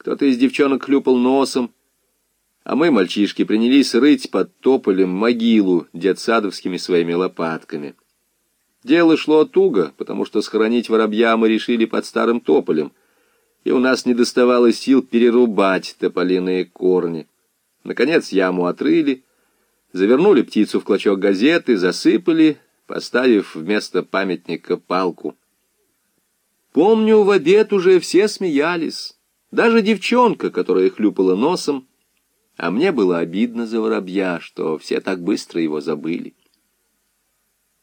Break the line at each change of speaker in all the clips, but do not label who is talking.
Кто-то из девчонок хлюпал носом, а мы, мальчишки, принялись рыть под тополем могилу детсадовскими своими лопатками. Дело шло туго, потому что схоронить воробья мы решили под старым тополем, и у нас не доставало сил перерубать тополиные корни. Наконец яму отрыли, завернули птицу в клочок газеты, засыпали, поставив вместо памятника палку. Помню, в обед уже все смеялись, даже девчонка, которая хлюпала носом, а мне было обидно за воробья, что все так быстро его забыли.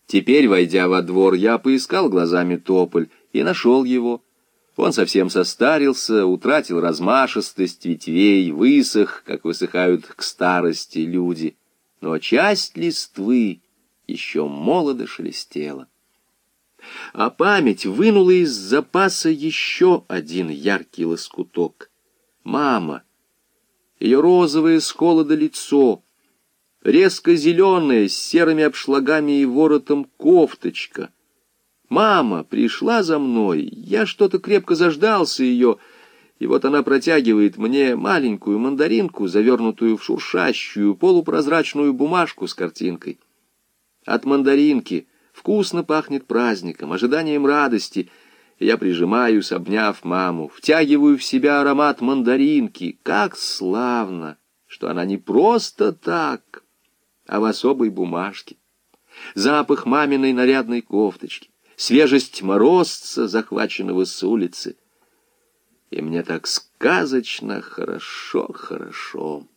Теперь, войдя во двор, я поискал глазами тополь и нашел его. Он совсем состарился, утратил размашистость ветвей, высох, как высыхают к старости люди. Но часть листвы еще молодо шелестела. А память вынула из запаса еще один яркий лоскуток. Мама, ее розовое с холода лицо — резко зеленая, с серыми обшлагами и воротом кофточка. Мама пришла за мной, я что-то крепко заждался ее, и вот она протягивает мне маленькую мандаринку, завернутую в шуршащую полупрозрачную бумажку с картинкой. От мандаринки вкусно пахнет праздником, ожиданием радости. Я прижимаюсь, обняв маму, втягиваю в себя аромат мандаринки. Как славно, что она не просто так а в особой бумажке. Запах маминой нарядной кофточки, свежесть морозца, захваченного с улицы. И мне так сказочно хорошо, хорошо.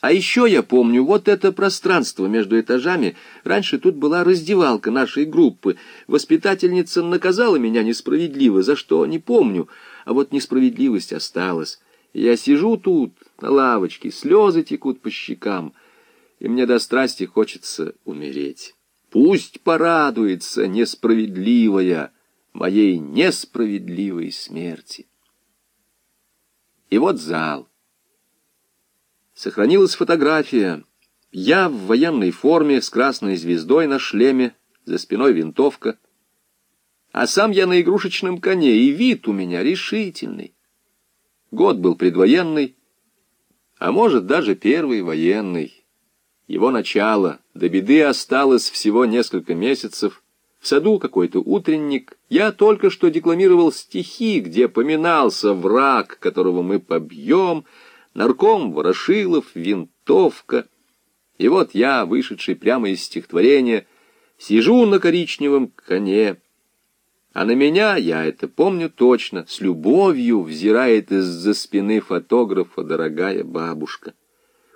А еще я помню, вот это пространство между этажами. Раньше тут была раздевалка нашей группы. Воспитательница наказала меня несправедливо, за что, не помню. А вот несправедливость осталась. Я сижу тут, на лавочке, слезы текут по щекам — и мне до страсти хочется умереть. Пусть порадуется несправедливая моей несправедливой смерти. И вот зал. Сохранилась фотография. Я в военной форме с красной звездой на шлеме, за спиной винтовка. А сам я на игрушечном коне, и вид у меня решительный. Год был предвоенный, а может, даже первый военный его начало. До беды осталось всего несколько месяцев. В саду какой-то утренник. Я только что декламировал стихи, где поминался враг, которого мы побьем, нарком Ворошилов, винтовка. И вот я, вышедший прямо из стихотворения, сижу на коричневом коне, а на меня, я это помню точно, с любовью взирает из-за спины фотографа дорогая бабушка.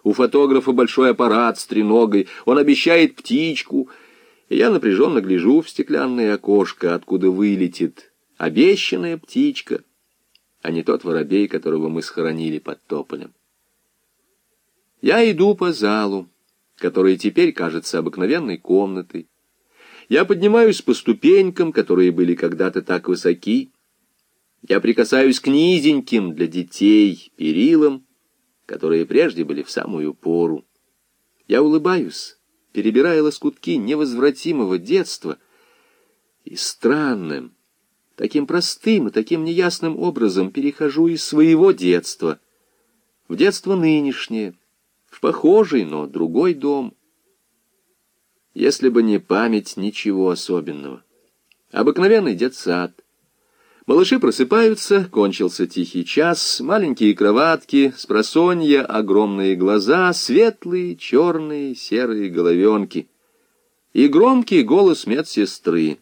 У фотографа большой аппарат с треногой, он обещает птичку, и я напряженно гляжу в стеклянное окошко, откуда вылетит обещанная птичка, а не тот воробей, которого мы схоронили под тополем. Я иду по залу, который теперь кажется обыкновенной комнатой. Я поднимаюсь по ступенькам, которые были когда-то так высоки. Я прикасаюсь к низеньким для детей перилам, которые прежде были в самую пору. Я улыбаюсь, перебирая лоскутки невозвратимого детства, и странным, таким простым и таким неясным образом перехожу из своего детства в детство нынешнее, в похожий, но другой дом. Если бы не память, ничего особенного. Обыкновенный детсад, Малыши просыпаются, кончился тихий час, маленькие кроватки, спросонья, огромные глаза, светлые, черные, серые головенки. И громкий голос медсестры.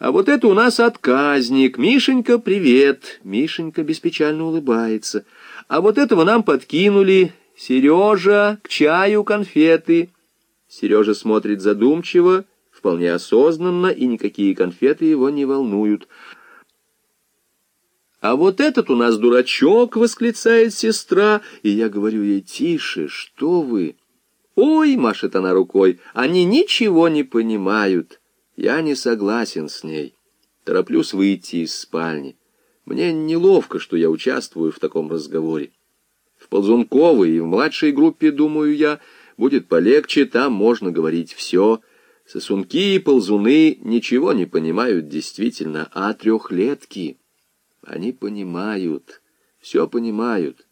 А вот это у нас отказник. Мишенька, привет. Мишенька беспечально улыбается. А вот этого нам подкинули. Сережа, к чаю конфеты. Сережа смотрит задумчиво, вполне осознанно, и никакие конфеты его не волнуют. «А вот этот у нас дурачок!» — восклицает сестра. И я говорю ей, «Тише, что вы?» «Ой!» — машет она рукой. «Они ничего не понимают. Я не согласен с ней. Тороплюсь выйти из спальни. Мне неловко, что я участвую в таком разговоре. В Ползунковой и в младшей группе, думаю я, будет полегче, там можно говорить все. Сосунки и ползуны ничего не понимают действительно, а трехлетки... Они понимают, все понимают.